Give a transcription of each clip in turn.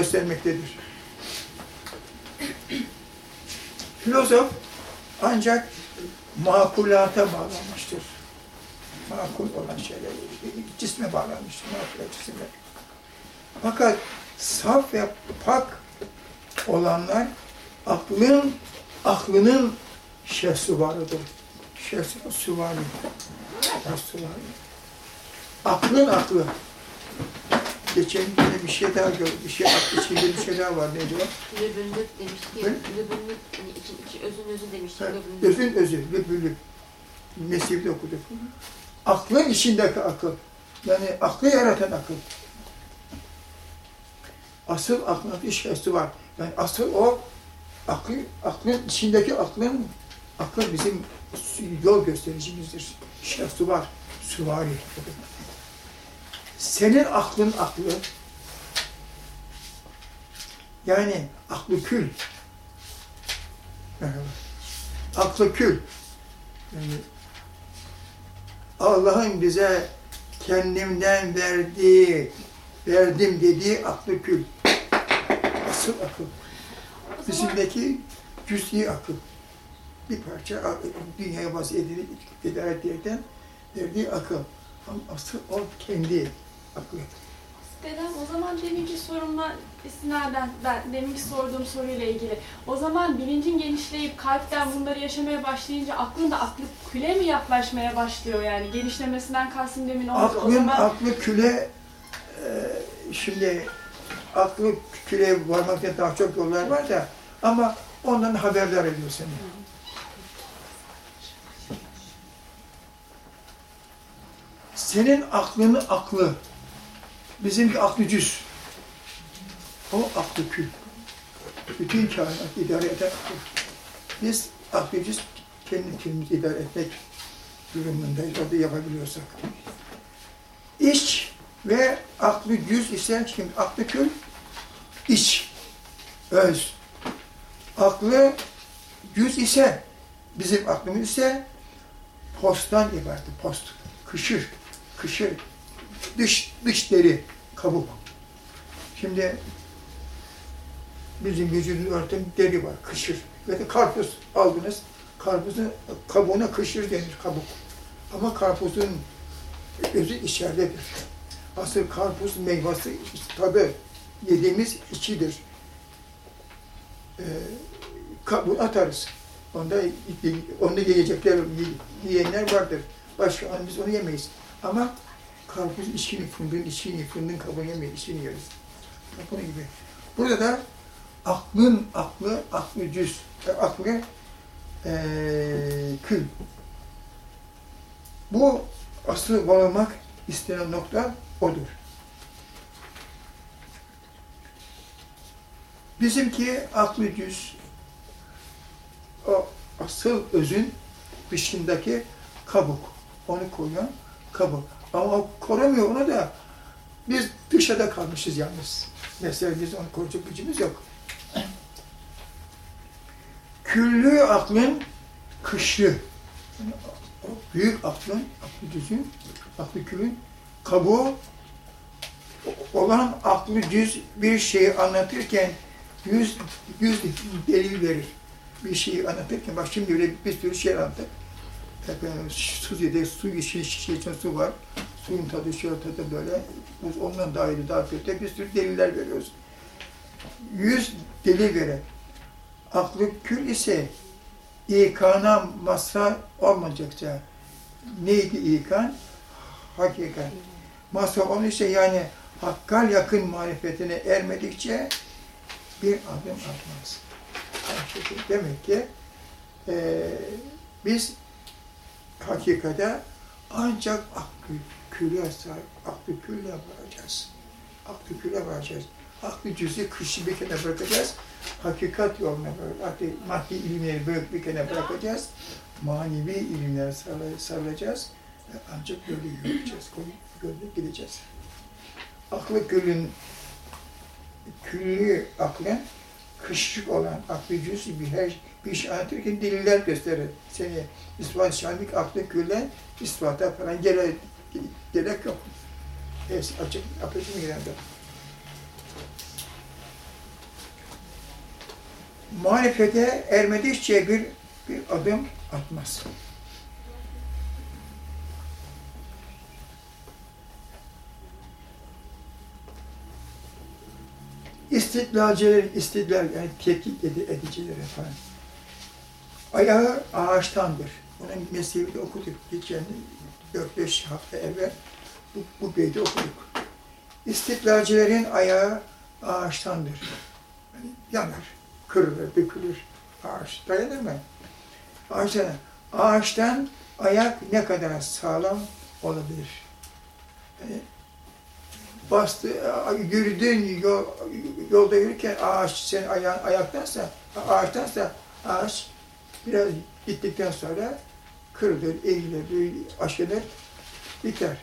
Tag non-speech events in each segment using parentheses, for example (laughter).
göstermektedir. Filozof ancak makulata bağlanmıştır. Makul olan şeyler, cisme bağlanmıştır, makulat cisme. Fakat saf ve pak olanlar aklın, aklının şehsuvarıdır. Şehsuvari. Şehsuvari. Aklın aklı. Geçen gün bir şey daha gördüm. Bir şey aklı içinde bir şey daha var. Neydi o? Lübünlük. Ne? Lübünlük, hani için, için, özün özü demiştik. Ha, Lübünlük. Özün özü, lübülü. Mesih'de okuduk. Aklın içindeki akıl. Yani aklı yaratan akıl. Asıl aklın bir şeysi var. Yani asıl o akıl, aklın içindeki aklın akıl bizim yol göstericimizdir. Şehsu var. Süvari. Senin aklın aklı yani aklı kül. Aklı kül. Yani Allah'ın bize kendimden verdiği, verdim dediği aklı kül. Asıl akıl. Bizimdeki cüz'i akıl. Bir parça dünyaya vasiyetini idare ederken verdiği akıl. Ama asıl o kendi aklı. Dedem o zaman deminki sorumla istinaden, ben deminki sorduğum soruyla ilgili. O zaman bilincin genişleyip kalpten bunları yaşamaya başlayınca aklın da aklı küle mi yaklaşmaya başlıyor yani? Genişlemesinden kastım demin oldu. O Aklın zaman aklı küle e, şimdi aklı küle varmakta daha çok yollar var da ama ondan haberdar ediyor seni. Senin aklını aklı, bizimki aklı cüz. O aklı kül. Bütün kainat idare eden akıl. Biz aklı cüz kendi kendimizi idare etmek durumundayız. Orada yapabiliyorsak. İç ve aklı cüz ise şimdi aklı kül, iç, öz. Aklı cüz ise, bizim aklımız ise posttan ibaret, post, kışır, kışır, dış, dış deri, kabuk. Şimdi bizim vücudun örten deri var, kışır. Ve de karpuz aldınız, karpuzun kabuğuna kışır denir, kabuk. Ama karpuzun özü içeridedir. Asıl karpuz meyvesi tadı yediğimiz içidir. Ee, kabuğunu atarız. Onda onda yiyecekler, yiyenler vardır. Başka biz onu yemeyiz. Ama karpuz içini, fındığın içini, fındığın kabuğunu yemeyiz, içini yeriz. Bunun gibi. Burada da aklın aklı, aklı cüz, e, aklı e, kül. Bu aslı varılmak istenen nokta odur. Bizimki aklı düz, o asıl özün dışındaki kabuk. Onu koruyan kabuk. O korumuyor onu da biz dışarıda kalmışız yalnız. Mesela biz onu koruyacak gücümüz yok. Küllü aklın kışı. Yani büyük aklın, aklı düzün, aklı külün kabuğu olan aklı düz bir şeyi anlatırken yüz, yüz delil verir. Bir şeyi anlatırken, bak şimdi öyle bir sürü şey anlattık. Tabii Suzi'de su için, şişe için su var. Suyun tadı, şöyle tadı böyle. Biz ondan daha iyi, daha kötü. Bir sürü deliller veriyoruz. Yüz delil verir. Aklı kül ise ikana masra olmayacakça. Neydi ikan? Hakikat. Masra olursa yani hakka yakın marifetine ermedikçe bir adım atmaz. Demek ki e, biz hakikate ancak aklı küle sahip, aklı külle varacağız. Aklı küle varacağız. Aklı cüz'i kışı bir kenara bırakacağız. Hakikat yoluna böyle, maddi, maddi ilimleri böyle bir kenara bırakacağız. Manevi ilimlere sarılacağız. Ancak böyle yürüyeceğiz, böyle gideceğiz. Aklı külün, külli aklın kışkık olan aklı cüz'i bir her bir şey şahatır ki deliller gösterir seni. İspat şamik aklı külle ispata falan gerek, gerek yok. Hepsi açık, apaçık meydandır. Muhalefete ermedikçe şey bir, bir adım atmaz. İstidlalciler, istidlal yani tetkik edi- ediciler efendim. Ayağı ağaçtandır. Onun mesleğini okuduk. Geçen 4-5 hafta evvel bu, bu beyti okuduk. İstidlalcilerin ayağı ağaçtandır. Yani yanar, kırılır, dökülür. Ağaç dayanır mı? Ağaçtan, ağaçtan ayak ne kadar sağlam olabilir? Yani bastı, yürüdüğün yol, yolda yürürken ağaç senin ayağın ayaktansa, ağaçtansa ağaç biraz gittikten sonra kırılır, eğilir, aşınır, biter.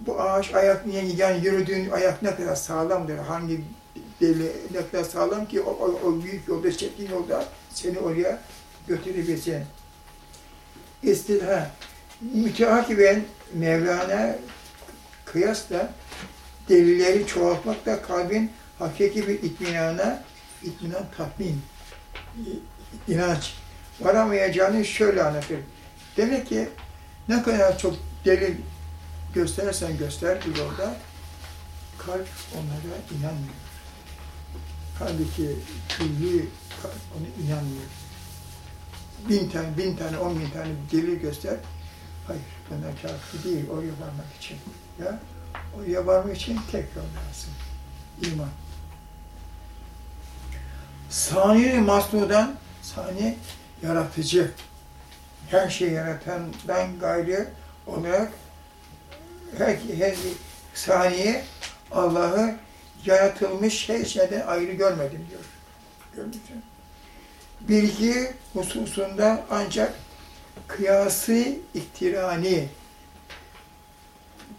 Bu ağaç ayak yani yürüdüğün ayak ne kadar sağlamdır, hangi deli ne kadar sağlam ki o, o, o büyük yolda, çektiğin yolda seni oraya götürebilsin. İstilha, müteakiben Mevlana kıyasla delilleri çoğaltmakta kalbin hakiki bir itminana, itminan tatmin, inanç varamayacağını şöyle anlatır. Demek ki ne kadar çok delil gösterirsen göster bir yolda, kalp onlara inanmıyor. Halbuki külli kalp ona inanmıyor. Bin tane, bin tane, on bin tane delil göster, hayır bunlar kafi değil, oraya varmak için. Ya, oraya varmak için tek yol lazım, iman. Sani masnudan, sani yaratıcı, her şeyi yaratandan gayrı olarak her, her saniye Allah'ı yaratılmış her şeyden ayrı görmedim diyor. Görmüşsün. Bilgi hususunda ancak kıyası iktirani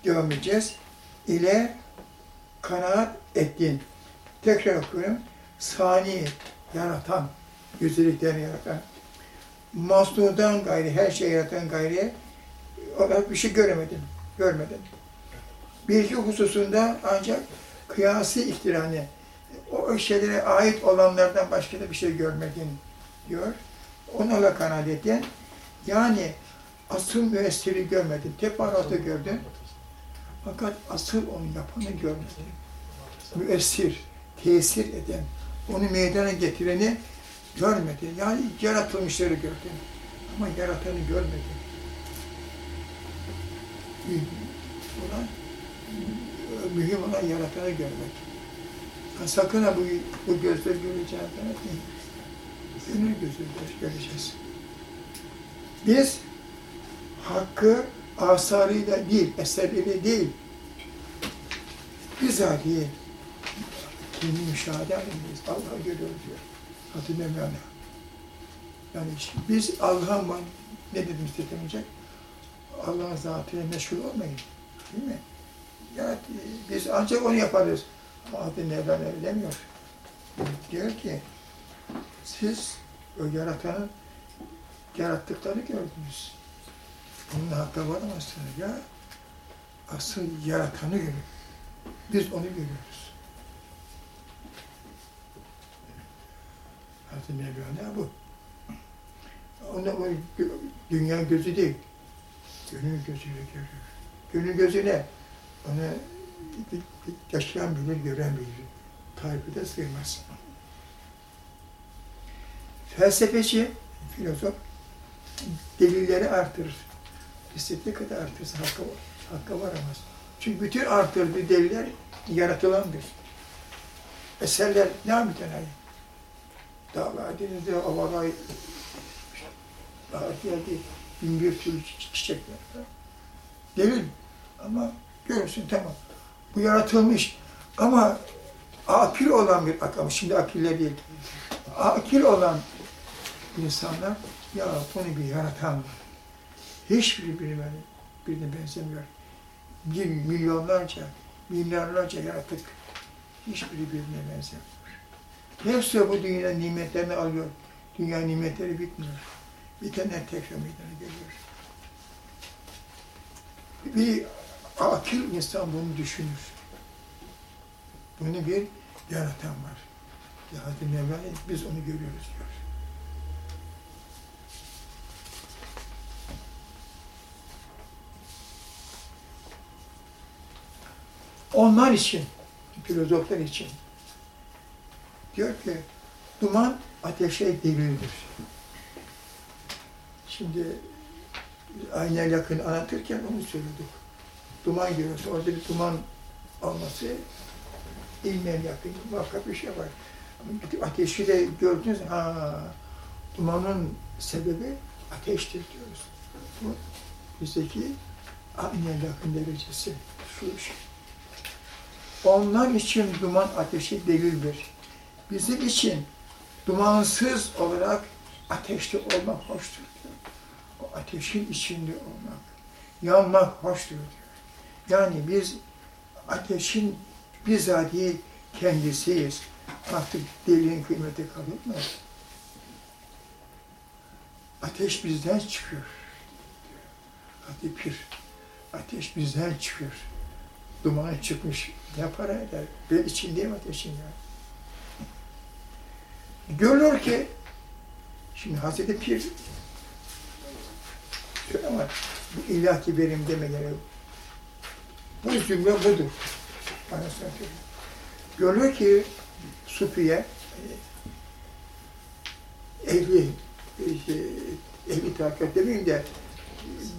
devam edeceğiz. ile kanaat ettin. Tekrar okuyorum. Sani, yaratan, güzelliklerini yaratan, masnudan gayri, her şeyi yaratan gayri olarak bir şey göremedim, görmedim. Bilgi hususunda ancak kıyası ihtirani, o şeylere ait olanlardan başka da bir şey görmedim diyor. Onlarla kanaat ettin. Yani asıl müessiri görmedin. Teferruatı gördün. Fakat asıl onu yapanı görmedin. Müessir, tesir eden, onu meydana getireni görmedin. Yani yaratılmışları gördün. Ama yaratanı görmedin. Olan, mühim olan yaratanı görmek. Ha, sakın ha bu, bu gözler göreceğiz. Gönül gözü göreceğiz. Biz hakkı asarıyla değil, eserleriyle değil, bizatihi kendi müşahede halindeyiz. Allah'ı görüyoruz diyor. Hazreti Mevlana. Yani biz Allah'a ne dedim istetemeyecek? Allah'ın zatıyla meşgul olmayın. Değil mi? Ya biz ancak onu yaparız. Ama Hazreti Mevlana demiyor. Diyor ki, siz o yaratanın yarattıklarını gördünüz. Bunun hakka varamazsınız ya. Asıl yaratanı görün. Biz onu görüyoruz. Hazreti Mevlana bu. Onda o dünya gözü değil. Gönül gözüyle görüyor. Gönül gözü ne? Onu yaşayan bilir, gören bilir. Tarifi de sığmaz. Felsefeci, filozof delilleri artırır. Kadar artırsa hakka, hakka varamaz. Çünkü bütün artırdığı deliller yaratılandır. Eserler ne mütenayi? Dağlar, denizde, havalar, ağaç geldi, bin bir türlü çiçekler. Delil. Ama görürsün tamam. Bu yaratılmış. Ama akil olan bir akıl, şimdi akiller değil. Akil olan insanlar, ya bunu bir yaratan. Hiçbiri birbirine, birbirine benzemiyor. Bir milyonlarca, milyarlarca yaratık. Hiçbiri birbirine benzemiyor. Hepsi bu dünyanın nimetlerini alıyor. Dünya nimetleri bitmiyor. Bitenler tekrar meydana geliyor. Bir akil insan bunu düşünür. Bunu bir yaratan var. Ya Mevla biz onu görüyoruz diyor. Onlar için, filozoflar için diyor ki duman ateşe delildir. Şimdi aynaya yakın anlatırken onu söyledik. Duman görüyorsa orada bir duman olması ilmen yakın, muhakkak bir şey var. Ama ateşi de gördünüz, ha, dumanın sebebi ateştir diyoruz. Bu bizdeki aynaya yakın derecesi şu iş. Onlar için duman ateşi delildir. Bizim için dumansız olarak ateşte olmak hoştur diyor. O ateşin içinde olmak, yanmak hoştur diyor. Yani biz ateşin bizatihi kendisiyiz. Artık delinin kıymeti kalır mı? Ateş bizden çıkıyor. Hadi pir. Ateş bizden çıkıyor. Duman çıkmış. Ne para eder? Ben içindeyim ateşin ya. Görülür ki şimdi Hazreti Pir ama bu ilahi benim deme gerek. Bu cümle budur. Bana. Görülür ki Sufiye e, ehli işte, ehli takat demeyeyim de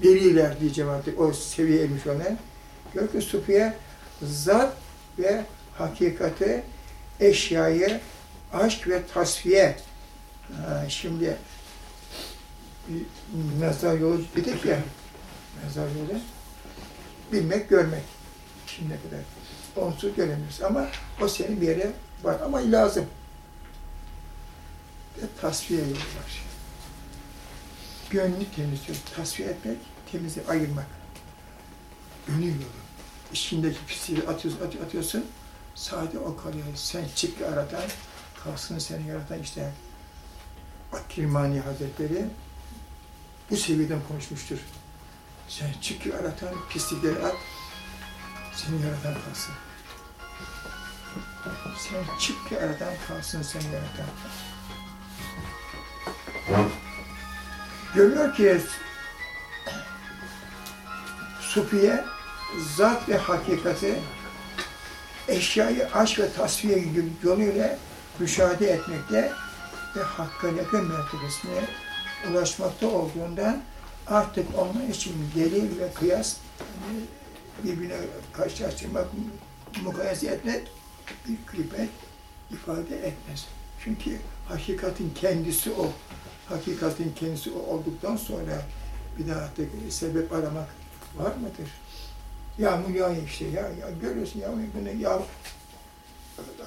beriler diyeceğim artık o seviye ermiş olan. Görülür ki Sufiye zat ve hakikati, eşyayı, aşk ve tasfiye. Ha, şimdi mezar yolu dedik ya, mezar yolu bilmek, görmek. Şimdiye kadar. Onsuz göremiyoruz ama o senin bir yere var ama lazım. Ve tasfiye yolu var. Gönlü temizliyor. Tasfiye etmek, temizle ayırmak. Gönül yolu. İçindeki pisliği atıyorsun, atıyor, atıyorsun. Sade o kalıyor. Sen çık aradan, kalsın seni yaratan işte Akilmani Hazretleri bu seviyeden konuşmuştur. Sen çık aratan pislikleri at, seni yaratan kalsın. Sen çık ki aradan kalsın seni yaratan. Görüyor ki Sufiye zat ve hakikati eşyayı aşk ve tasfiye yoluyla müşahede etmekte ve hakka yakın mertebesine ulaşmakta olduğundan artık onun için delil ve kıyas birbirine karşılaştırmak, mukayese etmek bir kıymet ifade etmez. Çünkü hakikatin kendisi o. Hakikatin kendisi o olduktan sonra bir daha artık sebep aramak var mıdır? Yağmur yağıyor işte ya, ya görüyorsun yağmur yağıyor, yağmur,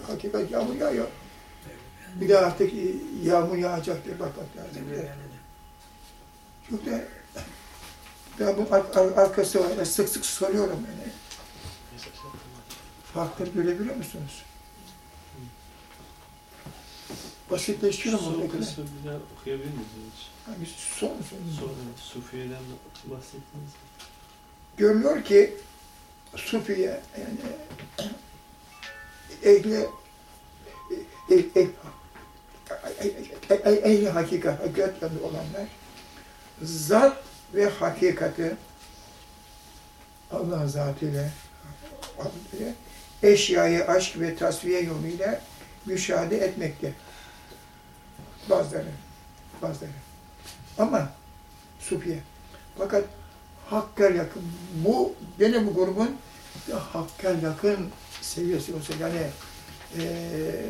hakikat yağmur yağıyor. Bir daha artık yağmur yağacak diye bakmak lazım. Çok da ben bu ar ar arkası var. Sık sık soruyorum yani. Farkları görebiliyor musunuz? Basitleşiyor mu? Son kısmı bir daha okuyabilir miyiz? Hangisi? Son mu? Son Sufiye'den bahsettiniz. Görülüyor ki Sufiye yani ehli eh, eh, eh, ehli hakikat, hakikat yanında olanlar zat ve hakikati Allah zatıyla eşyayı aşk ve tasfiye yoluyla müşahede etmekte. Bazıları, bazıları. Ama Sufiye. Fakat Hakka yakın. Bu gene bu grubun ya Hakka yakın seviyesi olsa yani eee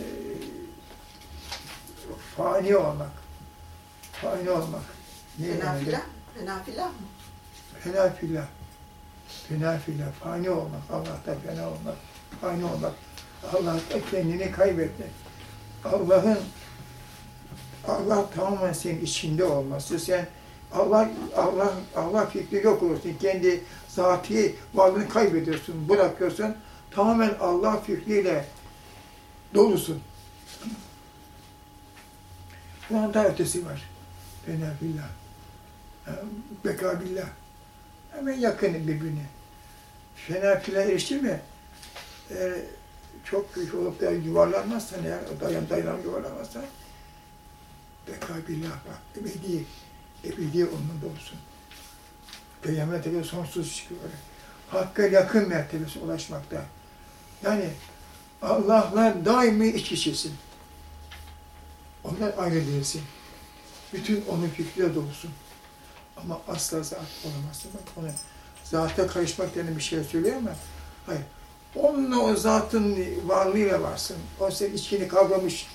fani olmak. Fani olmak. Ne Fenafila? Fenafila mı? Fena filah. Fena filah. Fani olmak. Allah'ta fena olmak. Fani olmak. Allah'ta kendini kaybetmek. Allah'ın Allah tamamen senin içinde olması. Sen Allah Allah Allah fikri yok olursun. Kendi zati varlığını kaybediyorsun, bırakıyorsun. Tamamen Allah fikriyle dolusun. Bunun daha ötesi var. Fena billah. Beka billah. Hemen yakın birbirine. Fena filah erişti mi? E, çok güç olup da yuvarlanmazsan eğer, dayan dayan yuvarlanmazsan beka billah bak, ebedi, ebedi onunla olsun. Kıyamete kadar sonsuz çıkıyor. Hakka yakın mertebesi ulaşmakta. Yani Allah'la daimi iç içesin. Ondan ayrı değilsin. Bütün onun fikriyle dolusun. Ama asla zat olamazsın. Bak ona zata karışmak denen bir şey söylüyor ama hayır. Onunla o zatın varlığıyla varsın. O senin içkini kavramış.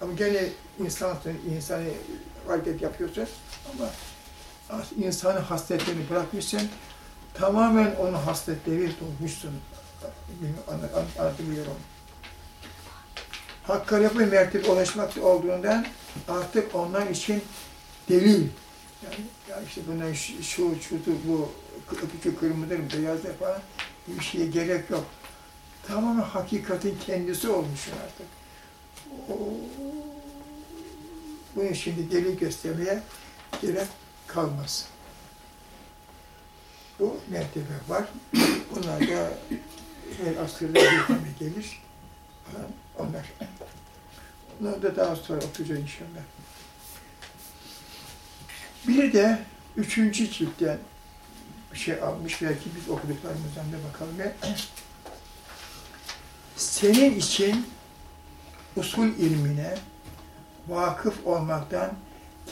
Ama gene insansın, insani hareket yapıyorsun ama insanın hasletlerini bırakmışsın. Tamamen onun hasletleri dolmuşsun. Anlatabiliyorum. Hakka yapı mertebe ulaşmak olduğundan artık onlar için delil. Yani, ya işte bundan şu, şu, şudur, bu küçük kırmızıdır, beyazdır falan bir şeye gerek yok. Tamamen hakikatin kendisi olmuşsun artık. O, bunu şimdi delil göstermeye gerek kalmaz. Bu mertebe var. Bunlar da her asırda tane gelir. Onlar. Bunları da daha sonra okuyacağız inşallah. Bir de üçüncü ciltten şey almış. Belki biz okuduklarımızdan da bakalım. ya. Senin için usul ilmine vakıf olmaktan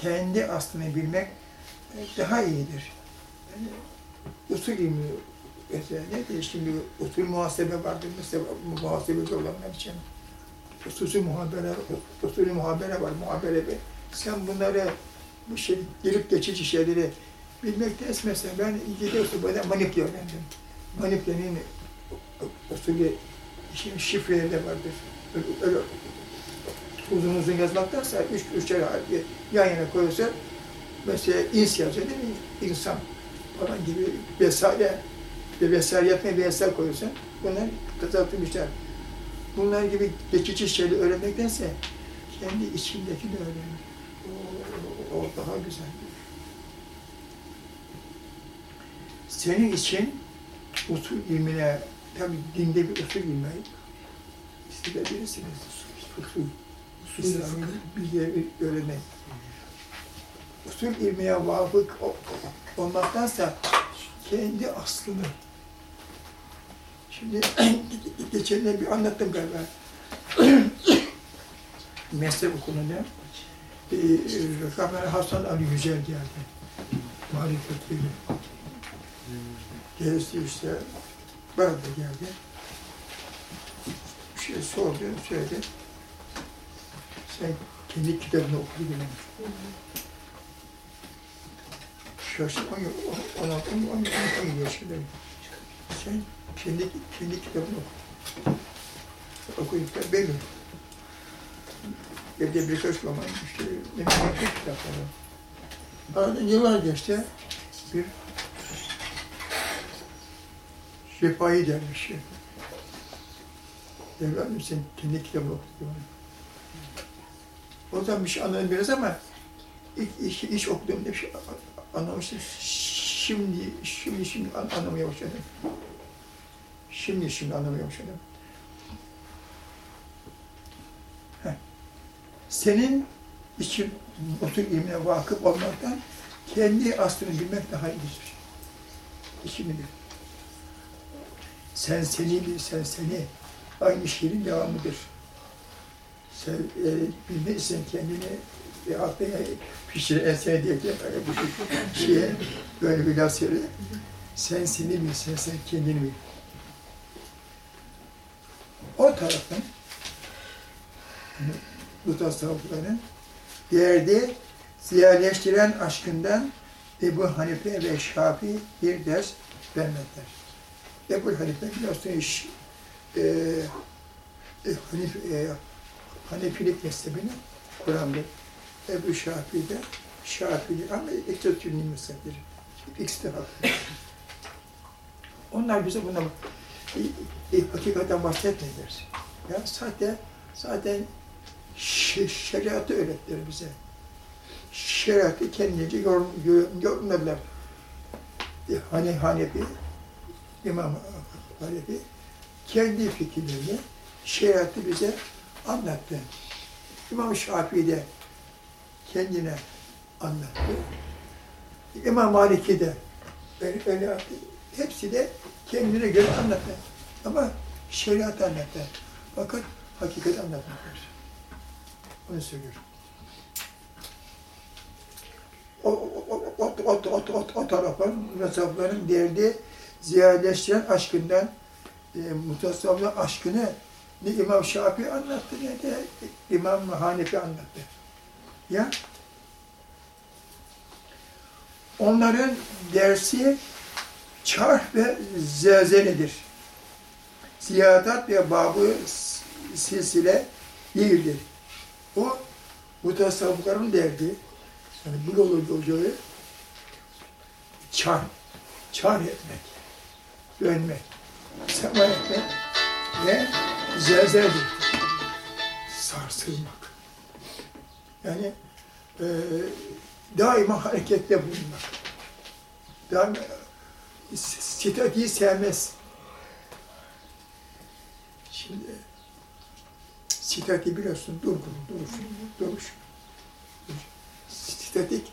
kendi aslını bilmek daha iyidir. Yani usul ilmi ne diye şimdi usul muhasebe vardır mesela muhasebeci olanlar için. Usulü muhabere, usulü muhabere var, muhabere bir. Sen bunları bu şey, gelip geçici şeyleri bilmekteyiz mesela. Ben İngilizce usulü manipüle öğrendim. Manipülenin usulü, şimdi şifreleri de vardır. Öyle, öyle uzun uzun yazmaktansa üç, üçer yan yana koyulsa mesela ins yazıyor değil mi? İnsan falan gibi vesaire ve vesaire yapmaya vesaire koyuyorsan bunlar kısaltılmışlar. Bunlar gibi geçici şeyleri öğrenmektense kendi içindekini öğren. O, o daha güzel. Senin için usul ilmine, tabi dinde bir usul ilmi isteyebilirsiniz. Usul, İslami bilgileri öğrenmek. Usul ilmiye vafık olmaktansa kendi aslını. Şimdi (clears throat) geçenler bir anlattım galiba. (clears throat) Meslek okulunda e, Kamer Hasan Ali Yücel geldi. Marifetiyle. Geldi işte, bana da geldi. Bir şey sordu, söyledi. Sen kendi kitabını oku dedim. Şaşırdım, 16, 17, 17 yaşındayım. Sen kendi, kendi kitabını oku. Okuyup da benim. Evde birkaç roman, işte memleket kitapları. Aradan yıllar geçti. Bir şifayı dermiş. Evladım sen kendi kitabını oku diyor. O zaman bir şey anladım biraz ama ilk iş, iş okuduğumda bir şey anlamıştım. Şimdi, şimdi, şimdi an- anlamaya başladım. Şimdi, şimdi anlamaya başladım. Senin için otur ilmine vakıf olmaktan kendi aslını bilmek daha iyidir. İçini bil. Sen seni bil, sen seni. Aynı şiirin devamıdır. Sen e, bilmezsen kendini e, aklına pişir, en sevdiği diye bu şeye böyle bir laf söyle. Sen seni bil, sen, sen kendini bil. O taraftan bu tasavvufların derdi ziyadeleştiren aşkından Ebu Hanife ve Şafii bir ders vermekler. Ebu Hanife biliyorsunuz iş, e, e, Hanif, e, Hanefilik mezhebini Kur'an'da Ebu Şafii de ama Sünni mezhepleri. İkisi de haklı. Onlar bize buna e, e, hakikaten bahsetmediler. Ya zaten zaten şe- şeriatı öğrettiler bize. Şeriatı kendince yorum- yorumladılar. E, Hani Hanefi, İmam Hanefi kendi fikirlerini şeriatı bize anlattı. İmam Şafii de kendine anlattı. İmam Maliki de öyle, öyle. Hepsi de kendine göre anlattı. Ama şeriat anlattı. Fakat hakikat anlatmadılar. Onu söylüyorum. O, o, o, o, o, o, o, tarafın, mutasavvıfların derdi ziyadeleştiren aşkından, e, mutasavvıfların aşkını ne İmam Şafii anlattı ne de İmam Hanefi anlattı. Ya onların dersi çarh ve zelzeledir. Ziyadat ve babı silsile değildir. O mutasavvıfların derdi, yani bu yolu yolcuları çar, çar etmek, dönmek, sema etmek ve zelzeledir. Sarsılmak. Yani e, daima harekette bulunmak. Daima sitatiyi sevmez. Şimdi sitati biliyorsun, durgun, duruş, duruş. Statik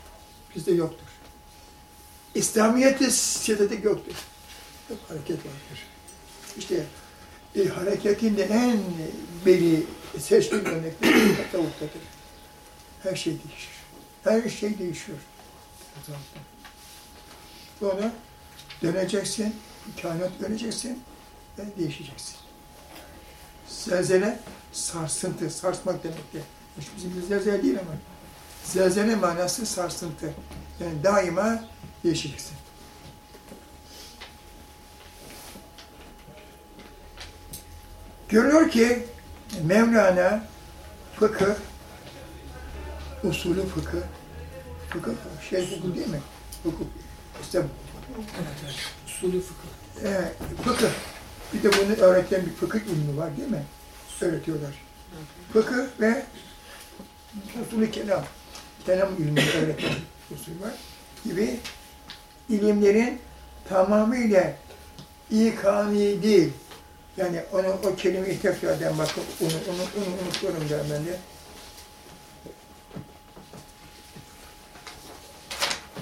bizde yoktur. İslamiyet'te statik yoktur. Hep hareket vardır. İşte e, hareketin en beri seçkin örnekleri (clears throat) tasavvuftadır. Her şey değişir. Her şey değişiyor. Tasavvufta. Sonra döneceksin, kainat göreceksin ve değişeceksin. Zelzele sarsıntı, sarsmak demektir. Hiç bizim bir zelzele değil ama. Zelzele manası sarsıntı. Yani daima değişeceksin. Görülüyor ki Mevlana fıkıh, usulü fıkıh, fıkıh, şey fıkıh değil mi? Fıkıh. İşte Usulü fıkıh. e, fıkıh. Bir de bunu öğreten bir fıkıh ilmi var değil mi? Öğretiyorlar. Fıkıh ve usulü kelam. Kelam ilmi öğreten usul var. Gibi ilimlerin tamamıyla ikani değil. Yani onu, o kelimeyi tekrardan bakıp onu, onu, onu unutuyorum da ben de.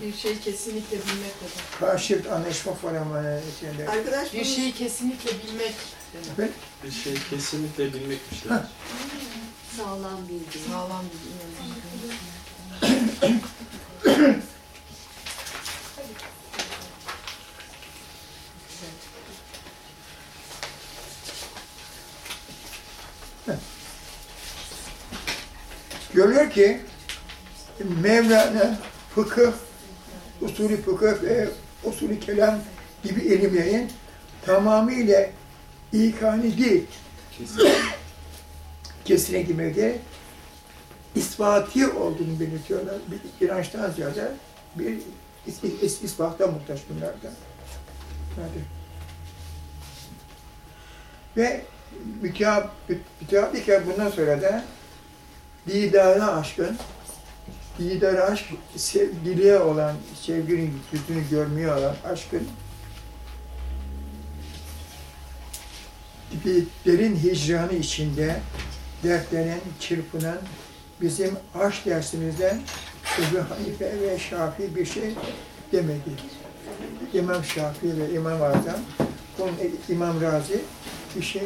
Bir şeyi kesinlikle bilmek demek. Karşılık anlaşma falan var. yani şeyde. Arkadaş Bir bunu şeyi kesinlikle bilmek demek. Efendim? Bir şey kesinlikle bilmekmiş. Ha. Sağlam bilgi. Sağlam bir (clears throat) (clears throat) Görülüyor ki Mevlana fıkıh, usulü fıkıh ve usulü kelam gibi ilimlerin tamamıyla ikani değil, Kesin. kesine girmekte ispati olduğunu belirtiyorlar. Bir inançtan ziyade bir is, is, ispata muhtaç bunlardan. Hadi. Ve müteab- müteabike bundan sonra da didara aşkın, didara aşk, sevgiliye olan, sevginin yüzünü görmeye olan aşkın gibi derin hicranı içinde dertlenen, çırpınan bizim aşk dersimizden Ebu Hanife ve Şafii bir şey demedi. İmam Şafii ve İmam Azam, bunun İmam Razi bir şey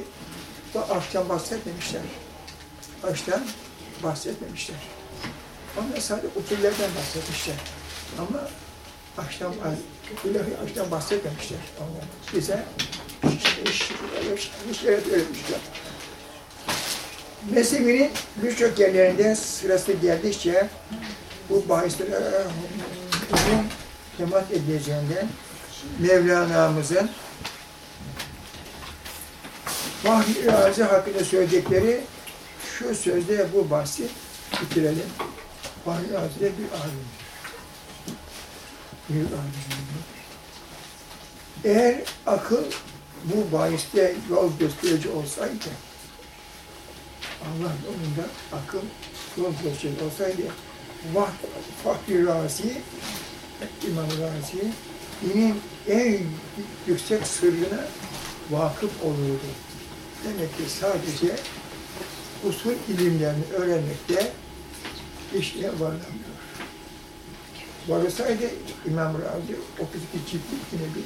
bu aşktan bahsetmemişler. Aşktan bahsetmemişler. Onlar sadece usullerden bahsetmişler. Ama aşktan, ilahi aşktan bahsetmemişler. Onlar bize işaret öğretmişler. Mezhebinin birçok yerlerinde sırası geldikçe bu bahislere uzun temas edileceğinden Mevlana'mızın Vahyi Razi hakkında söyleyecekleri şu sözde bu bahsi bitirelim. Razi de bir alimdir. Bir alimdir. Eğer akıl bu bahiste yol gösterici olsaydı, Allah yolunda akıl yol gösterici olsaydı, Vah, Fahri Razi, İmam Razi, dinin en yüksek sırrına vakıf olurdu. Demek ki sadece usul ilimlerini öğrenmekte işe varlamıyor. Varılsaydı İmam Razi 32 ciltlik yine bir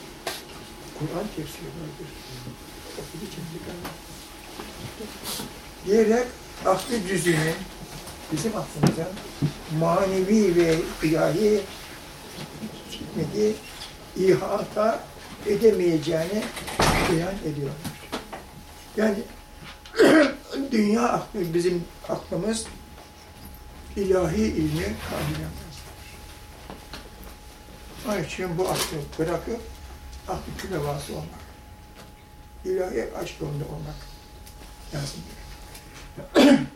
Kur'an tefsiri vardır. 32 ciltlik ama. Diyerek aklı cüzünün bizim aklımızdan manevi ve ilahi hikmeti ihata edemeyeceğini beyan ediyorlar. Yani (clears throat) dünya bizim aklımız ilahi ilmi kavrayamaz. Onun için bu aklı bırakıp aklı külevası olmak. İlahi aşk yolunda olmak lazım. (clears throat)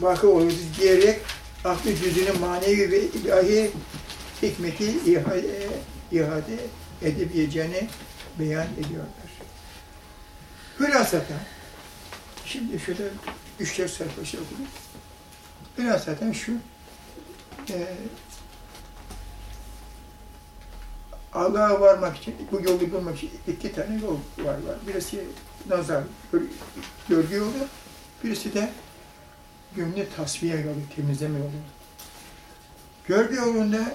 Vakı oluyoruz diyerek aklı cüzünün manevi ve ilahi hikmeti ihade, ihade edebileceğini beyan ediyorlar. Hülasaten, şimdi şöyle üç dört sayfa şey okudum. Hülasaten şu, e, Allah'a varmak için, bu yolu bulmak için iki tane yol var. var. Birisi nazar, gör- görgü yolu, birisi de gönlü tasfiye yolu, temizleme yolu. Görgü yolunda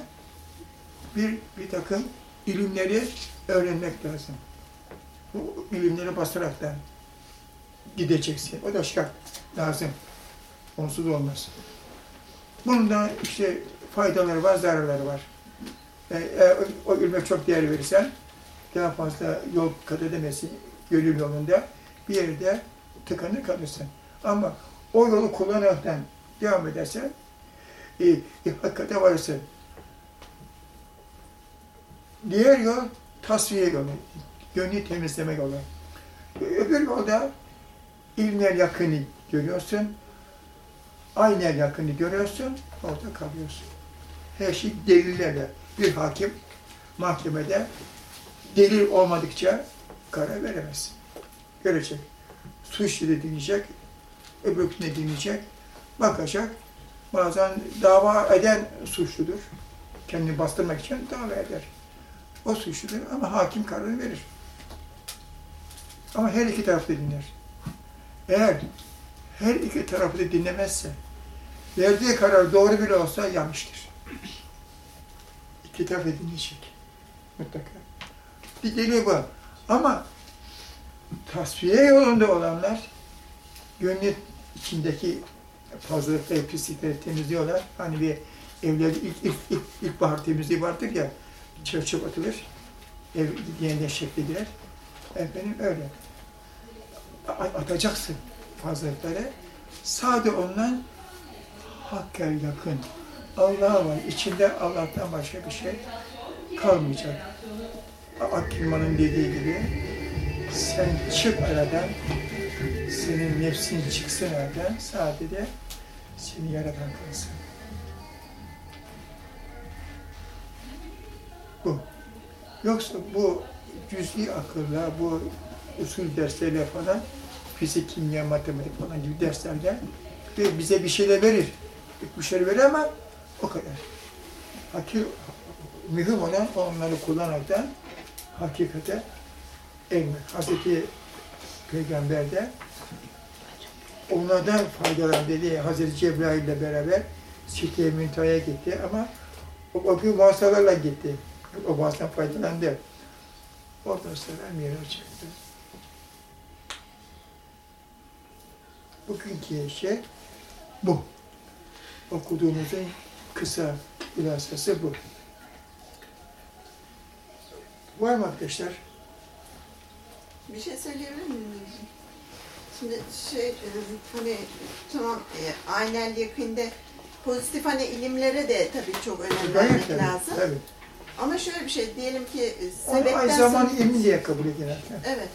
bir, bir takım ilimleri öğrenmek lazım. Bu ilimleri basaraktan gideceksin. O da şart lazım. Onsuz olmaz. Bunun da işte faydaları var, zararları var. E, eğer o ilme çok değer verirsen daha fazla yol kat edemezsin gönül yolunda. Bir yerde tıkanır kalırsın. Ama o yolu kullanaraktan devam edersen e, e, hakikate varırsın. Diğer yol tasfiye yolu, gönlü temizleme yolu. Öbür yolda ilmler yakını görüyorsun, aynen yakını görüyorsun, orada kalıyorsun. Her şey delillerle. Bir hakim mahkemede delil olmadıkça karar veremez. Görecek. Suçlu da dinleyecek, öbürkünü dinleyecek, bakacak. Bazen dava eden suçludur. Kendini bastırmak için dava eder. O suçludur ama hakim kararı verir. Ama her iki tarafı dinler. Eğer her iki tarafı da dinlemezse, verdiği karar doğru bile olsa yanlıştır. İki tarafı da dinleyecek. Mutlaka. Bir deli bu. Ama tasfiye yolunda olanlar gönlü içindeki fazlalıkları, pislikleri temizliyorlar. Hani bir evlerde ilk, ilk, ilk, ilkbahar temizliği vardır ya, çöp çöp atılır, ev yeniden şeklediler. Efendim öyle. Atacaksın fazlalıkları. Sade ondan hakka yakın. Allah'a var. İçinde Allah'tan başka bir şey kalmayacak. Akilman'ın dediği gibi sen çık aradan, senin nefsin çıksın aradan, sadece seni yaratan kalsın. Yoksa bu cüz'i akılla, bu usul derslerle falan, fizik, kimya, matematik falan gibi derslerle ve bize bir şeyler verir. Bir şeyler verir ama o kadar. Akıl, mühim olan onları kullanaraktan hakikate ermek. Hazreti Peygamber de onlardan faydalan dedi. Hazreti Cebrail ile beraber Sitte-i gitti ama o, o gün vasıtalarla gitti. O vasıtadan faydalandı. Oradan sonra miraç çıktı. Bugünkü şey bu. Okuduğumuzun kısa hülasası bu. Var mı arkadaşlar? Bir şey söyleyebilir miyim? Şimdi şey, e, hani tamam e, aynel yakinde pozitif hani ilimlere de tabii çok önem vermek lazım. tabii. Ama şöyle bir şey diyelim ki e, Onu aynı sebepten zamanda son- ilmi diye kabul edilir. Evet.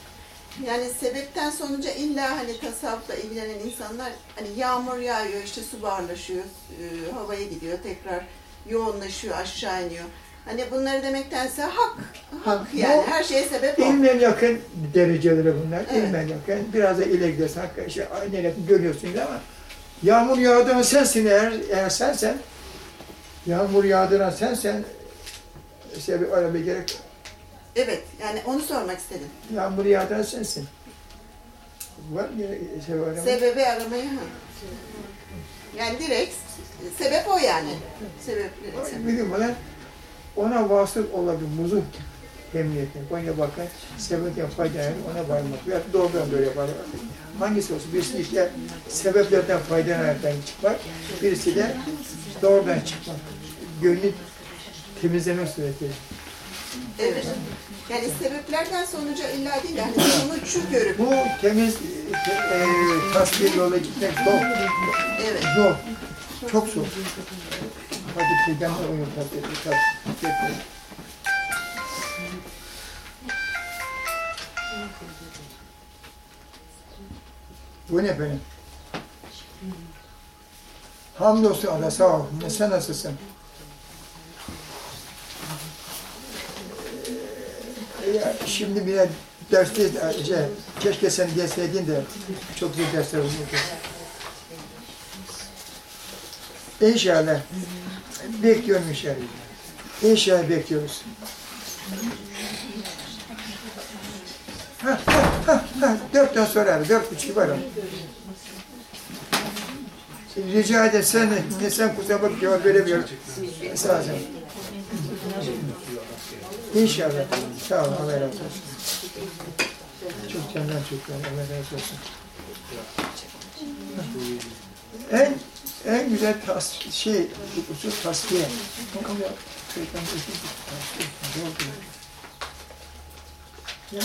Yani sebepten sonuca illa hani tasavvufla ilgilenen insanlar hani yağmur yağıyor işte su buharlaşıyor, e, havaya gidiyor tekrar yoğunlaşıyor aşağı iniyor. Hani bunları demektense hak, hak Ha, yani bu- her şeye sebep o. İlmen yakın dereceleri bunlar. Evet. İlmen yakın. Biraz da ileri gidersen hakikaten şey, aynı yakın görüyorsunuz ama yağmur yağdıran sensin eğer, eğer sensen yağmur yağdıran sensen bir öyle bir gerek Evet, yani onu sormak istedim. Yağmur yağdıran sensin. Var mı şey var mı? Sebebi aramayı. ha. Yani direkt sebep o yani. Sebep. sebep. Biliyorum bana ona vasıl olabilir muzun emniyeti. Konya Bakan sebepten faydalanır ona varmak. Ya doğrudan böyle yaparlar. Hangisi olsun? Birisi işte sebeplerden faydalanaraktan çıkmak, birisi de doğrudan çıkmak. Gönlü temizlemek suretiyle. Evet. Yani sebeplerden sonuca illa değil de hani sonucu görüp. Bu temiz e, e, tasfiye yola gitmek zor. Evet. Zor. Çok zor. Hadi peygamber onu tasfiye tasfiye Bu ne benim? Hamdolsun Allah sağ ol. Ne sen nasılsın? Ee, Ya şimdi bir derste şey, keşke sen gelseydin de çok güzel dersler olurdu. İnşallah. Bekliyorum inşallah. İnşallah bekliyoruz. Ha, ha, ha. Dörtten sonra abi, dört buçuk varım. Rica ederim sen, kusura bakma cevap veremiyorum. Sağ ol. İnşallah. Sağ ol, Allah razı olsun. Çok candan çok Allah razı olsun. En en güzel tas, şey, usul tasfiye. Ya,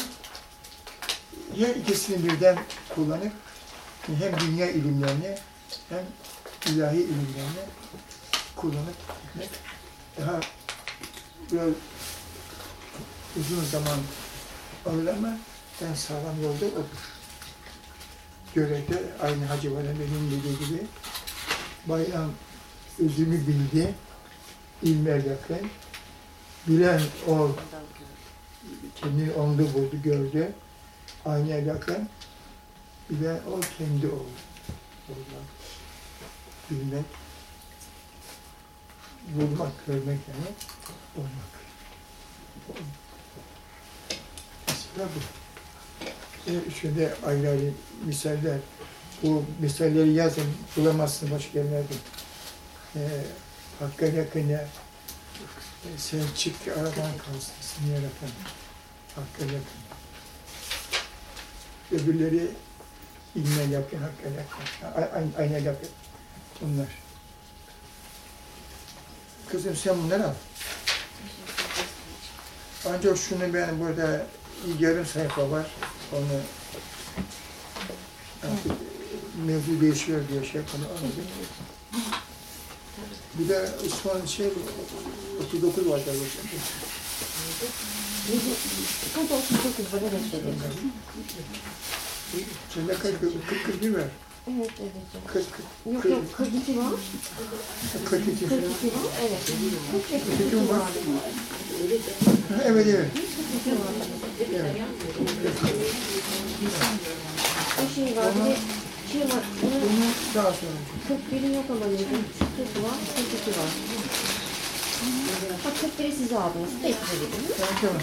her ikisini birden kullanıp hem dünya ilimlerini hem ilahi ilimlerini kullanıp daha biraz uzun zaman alır ama en sağlam yolda odur. Görevde aynı Hacı Valeme'nin dediği gibi bayram özünü bildi, ilme yakın, bilen o kendini onda buldu, gördü, aynaya yakın, bilen o kendi oldu. Olmak, bilmek, bulmak, görmek yani olmak. Bu. Ee, Şöyle ayrı ayrı misaller. Bu misalleri yazın, bulamazsın başka yerlerde. Ee, Hakk'a yakın ya. e, Sen çık aradan kalsın, seni yaratan. Hakk'a yakın. Öbürleri ilme yakın, Hakk'a yakın. A- a- Ayna yakın. Bunlar. Kızım sen bunları al. Ancak şunu ben burada yarım sayfa var. Onu artık mevzu değişiyor diye şey yapalım. anladım. Bir de son şey 39 var galiba. Burada 39 var evet dedim. Sende kaç? 40 41 var. Evet evet. 40 Yok 40 yok 42 var. 42 falan. 42 var evet. 42 mi var? Ha, Evet evet. evet. Bir şey var bir de şey var. Bunun Bunu daha sonra. 41'i yok ama dedim. 40 var 42 var. Bak 41'i siz aldınız. Bekle dedim. Tamam tamam.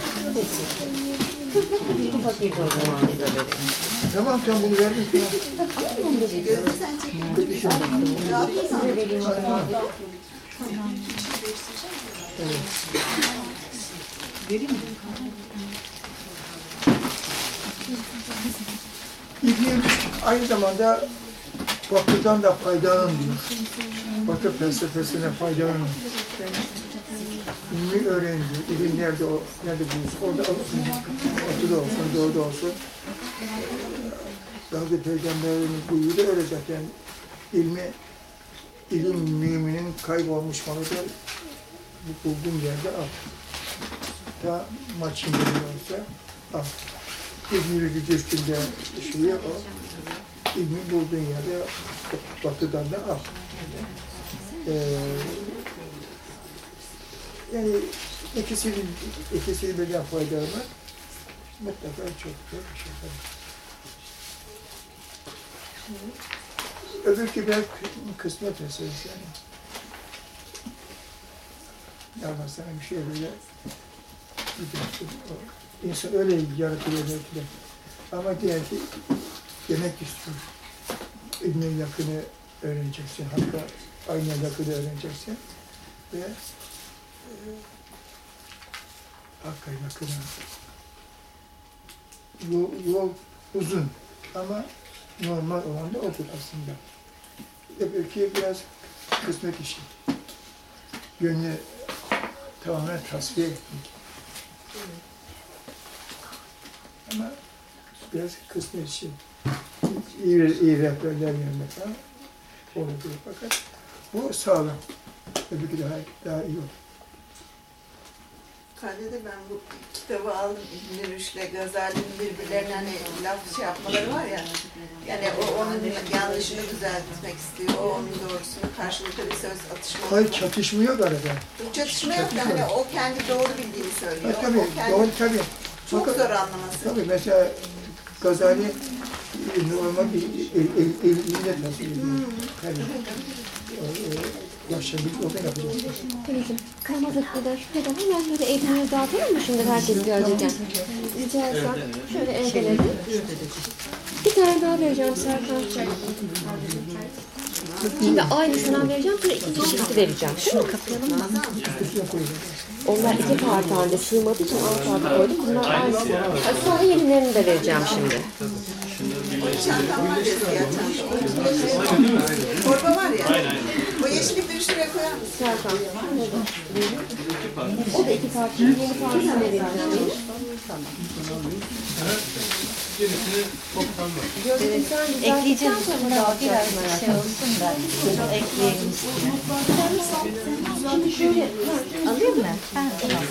Bir fakir koydum anında dedim. Tamam sen bunu verdin. İbn aynı zamanda Batı'dan da faydalan diyor. Batı felsefesine faydalanın. İlmi öğrendi. İlim nerede, o, nerede bulursa orada olsun. Batı'da olsun, doğuda olsun. Hazreti Peygamber'in buyruğu da öyle zaten. İlmi, ilim müminin kaybolmuş malıdır. Bu bulduğun yerde al. Ta maçın olsa al. İzmir'i Gücüstü'nde şeyi o. İlmi bulduğun yerde batıdan da al. Ee, yani ikisini, ikisini birden faydalamak mutlaka çok bir şey. tabii. Öbürkü biraz kısmet meselesi yani. Allah sana bir şey böyle İnsan öyle yaratılıyor belki de. Ama diğer ki yemek istiyor. İlmin yakını öğreneceksin. Hatta aynı yakını öğreneceksin. Ve e, Hakka yakını. Yol, yol uzun ama normal olan da odur aslında. Öbürkü biraz kısmet işi. Gönlü tamamen tasfiye etmek. Ama biraz kısmet işi. İyi, iyi rehberler vermek falan olabilir fakat bu sağlam. Öbürkü daha, daha iyi olur. Kandede ben bu kitabı aldım İbn Rüşd'le Gazali'nin birbirlerine hani laf şey yapmaları var ya. Yani o onun yanlışını düzeltmek istiyor. O onun doğrusunu karşılıklı bir söz atışması. Hayır çatışmıyor da arada. Çatışma yok da hani o kendi doğru bildiğini söylüyor. Ha, tabii, o kendi doğru tabii. çok Fakat- zor anlaması. Tabii mesela Gazali e, normal bir el, el, el, elle tasvir ediyor. Tabii. O, o, da yapacak. Teyzeciğim, kalmadıkları şüpheden hemen böyle eğitimleri dağıtalım mı şimdi herkes görecekten? Rica etsem şöyle evdeleri. Bir tane daha vereceğim Serkan. Şimdi aynısından vereceğim sonra ikinci şifti vereceğim. Şunu kapayalım mı? Onlar iki part halinde sığmadığı için alt part koydum. Bunlar. Hadi Sonra yenilerini de vereceğim şimdi. Çantam var ya siyah çantam. Torba var ya. O yeşillikleri şuraya koyar mısın? Serkan. O da iki part. Yeni partını da vereceğim. Ekleyeceğim sonra biraz şey olsun da ekleyelim üstüne. Alayım mı? Ha, tamam.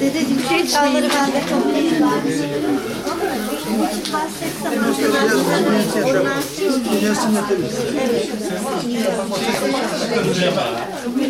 Dedeciğim şu eşyaları ben de toplayayım. Hasret zamanı.